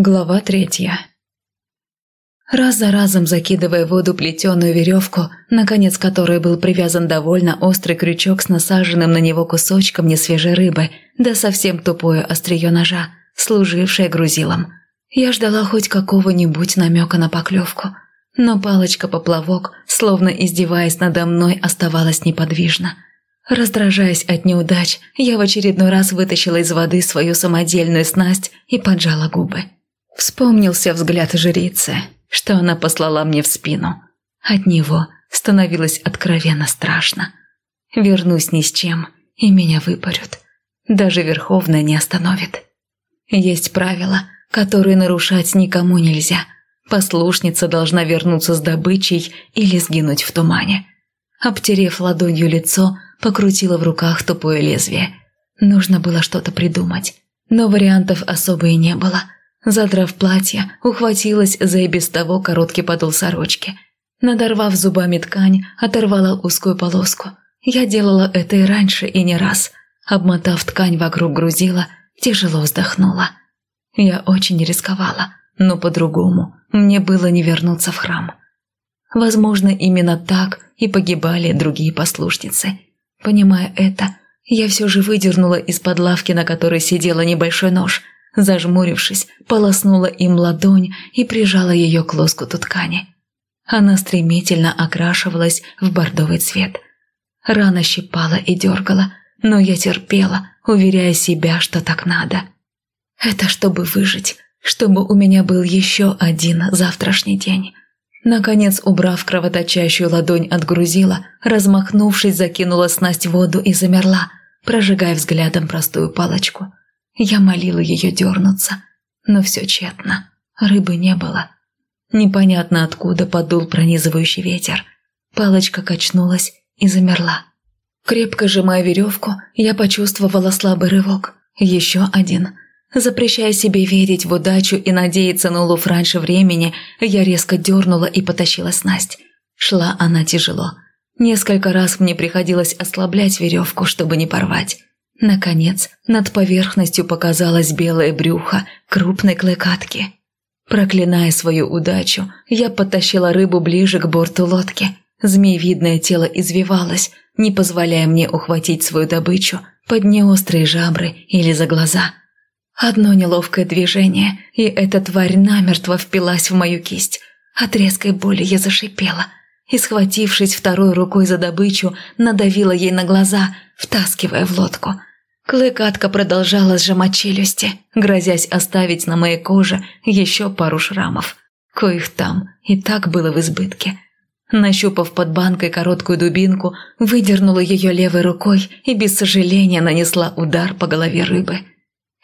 Глава третья. Раз за разом закидывая в воду плетеную веревку, на конец которой был привязан довольно острый крючок с насаженным на него кусочком несвежей рыбы, да совсем тупое острие ножа, служившее грузилом. Я ждала хоть какого-нибудь намека на поклевку, но палочка-поплавок, словно издеваясь надо мной, оставалась неподвижна. Раздражаясь от неудач, я в очередной раз вытащила из воды свою самодельную снасть и поджала губы. Вспомнился взгляд жрицы, что она послала мне в спину. От него становилось откровенно страшно. Вернусь ни с чем, и меня выпарют. Даже Верховная не остановит. Есть правила, которые нарушать никому нельзя. Послушница должна вернуться с добычей или сгинуть в тумане. Обтерев ладонью лицо, покрутила в руках тупое лезвие. Нужно было что-то придумать, но вариантов особо и не было – Задрав платье, ухватилась за и без того короткий подол сорочки. Надорвав зубами ткань, оторвала узкую полоску. Я делала это и раньше, и не раз. Обмотав ткань вокруг грузила, тяжело вздохнула. Я очень рисковала, но по-другому мне было не вернуться в храм. Возможно, именно так и погибали другие послушницы. Понимая это, я все же выдернула из-под лавки, на которой сидела небольшой нож – Зажмурившись, полоснула им ладонь и прижала ее к лоскуту ткани. Она стремительно окрашивалась в бордовый цвет. Рана щипала и дергала, но я терпела, уверяя себя, что так надо. Это чтобы выжить, чтобы у меня был еще один завтрашний день. Наконец, убрав кровоточащую ладонь от грузила, размахнувшись, закинула снасть в воду и замерла, прожигая взглядом простую палочку. Я молила ее дернуться, но все тщетно. Рыбы не было. Непонятно откуда подул пронизывающий ветер. Палочка качнулась и замерла. Крепко сжимая веревку, я почувствовала слабый рывок. Еще один. Запрещая себе верить в удачу и надеяться на улов раньше времени, я резко дернула и потащила снасть. Шла она тяжело. Несколько раз мне приходилось ослаблять веревку, чтобы не порвать. Наконец, над поверхностью показалось белое брюхо крупной клыкатки. Проклиная свою удачу, я подтащила рыбу ближе к борту лодки. Змеевидное тело извивалось, не позволяя мне ухватить свою добычу под неострые жабры или за глаза. Одно неловкое движение, и эта тварь намертво впилась в мою кисть. От резкой боли я зашипела и, схватившись второй рукой за добычу, надавила ей на глаза, втаскивая в лодку – Клыкатка продолжала сжимать челюсти, грозясь оставить на моей коже еще пару шрамов, коих там и так было в избытке. Нащупав под банкой короткую дубинку, выдернула ее левой рукой и без сожаления нанесла удар по голове рыбы.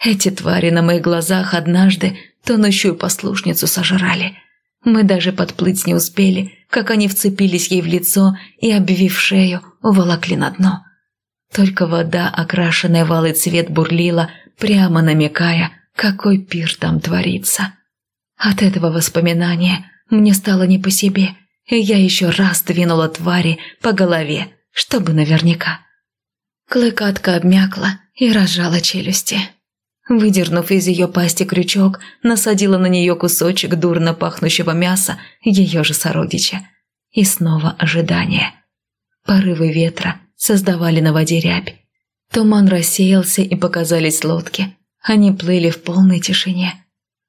Эти твари на моих глазах однажды тонущую послушницу сожрали. Мы даже подплыть не успели, как они вцепились ей в лицо и, обвив шею, уволокли на дно. Только вода, окрашенная в алый цвет, бурлила, прямо намекая, какой пир там творится. От этого воспоминания мне стало не по себе, и я еще раз двинула твари по голове, чтобы наверняка. Клыкатка обмякла и разжала челюсти. Выдернув из ее пасти крючок, насадила на нее кусочек дурно пахнущего мяса ее же сородича. И снова ожидание. Порывы ветра создавали на воде рябь. Туман рассеялся и показались лодки. Они плыли в полной тишине.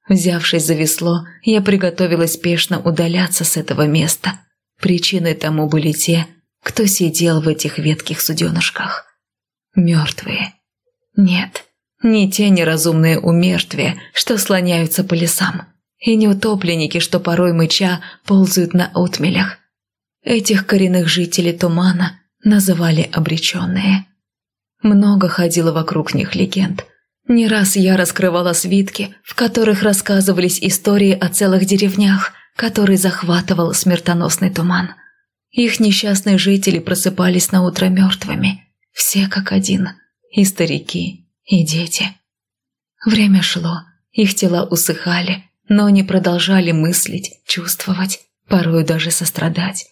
Взявшись за весло, я приготовилась спешно удаляться с этого места. Причиной тому были те, кто сидел в этих ветких суденышках. Мертвые. Нет, не те неразумные умертвия, что слоняются по лесам, и не утопленники, что порой мыча ползают на отмелях. Этих коренных жителей тумана называли обреченные. Много ходило вокруг них легенд. Не раз я раскрывала свитки, в которых рассказывались истории о целых деревнях, которые захватывал смертоносный туман. Их несчастные жители просыпались на утро мертвыми, все как один, и старики, и дети. Время шло, их тела усыхали, но они продолжали мыслить, чувствовать, порою даже сострадать.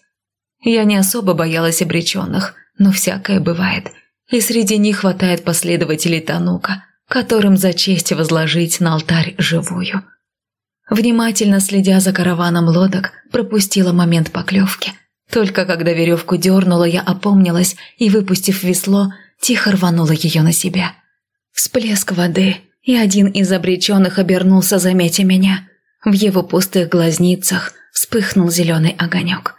Я не особо боялась обреченных, но всякое бывает. И среди них хватает последователей Танука, которым за честь возложить на алтарь живую. Внимательно следя за караваном лодок, пропустила момент поклевки. Только когда веревку дернула, я опомнилась и, выпустив весло, тихо рванула ее на себя. Всплеск воды, и один из обреченных обернулся, заметя меня. В его пустых глазницах вспыхнул зеленый огонек.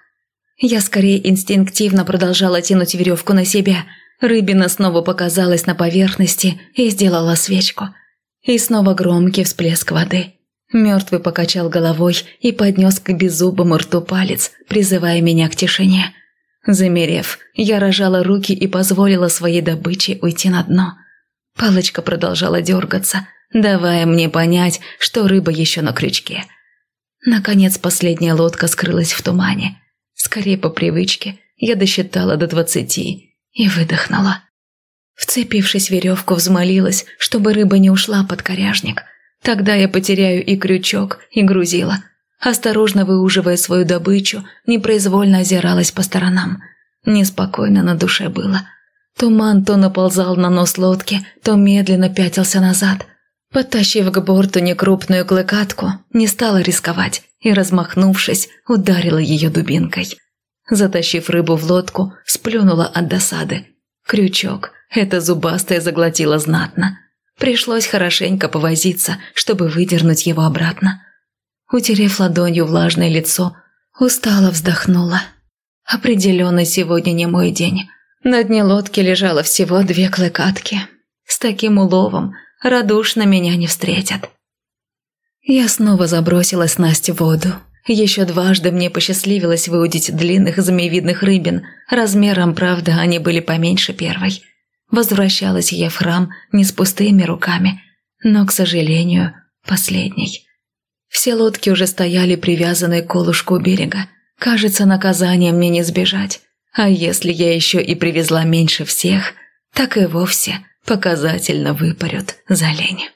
Я скорее инстинктивно продолжала тянуть веревку на себя. Рыбина снова показалась на поверхности и сделала свечку. И снова громкий всплеск воды. Мертвый покачал головой и поднес к беззубому рту палец, призывая меня к тишине. Замерев, я рожала руки и позволила своей добыче уйти на дно. Палочка продолжала дергаться, давая мне понять, что рыба еще на крючке. Наконец последняя лодка скрылась в тумане. Скорее по привычке, я досчитала до двадцати и выдохнула. Вцепившись в веревку, взмолилась, чтобы рыба не ушла под коряжник. Тогда я потеряю и крючок, и грузила. Осторожно выуживая свою добычу, непроизвольно озиралась по сторонам. Неспокойно на душе было. Туман то наползал на нос лодки, то медленно пятился назад. Подтащив к борту некрупную клыкатку, не стала рисковать и, размахнувшись, ударила ее дубинкой. Затащив рыбу в лодку, сплюнула от досады. Крючок, это зубастое заглотило знатно. Пришлось хорошенько повозиться, чтобы выдернуть его обратно. Утерев ладонью влажное лицо, устало вздохнула. Определенно сегодня не мой день. На дне лодки лежало всего две клыкатки. С таким уловом радушно меня не встретят. Я снова забросила снасть в воду. Еще дважды мне посчастливилось выудить длинных змеевидных рыбин. Размером, правда, они были поменьше первой. Возвращалась я в храм не с пустыми руками, но, к сожалению, последней. Все лодки уже стояли привязанные к колышку берега. Кажется, наказания мне не сбежать. А если я еще и привезла меньше всех, так и вовсе показательно выпарют за лень.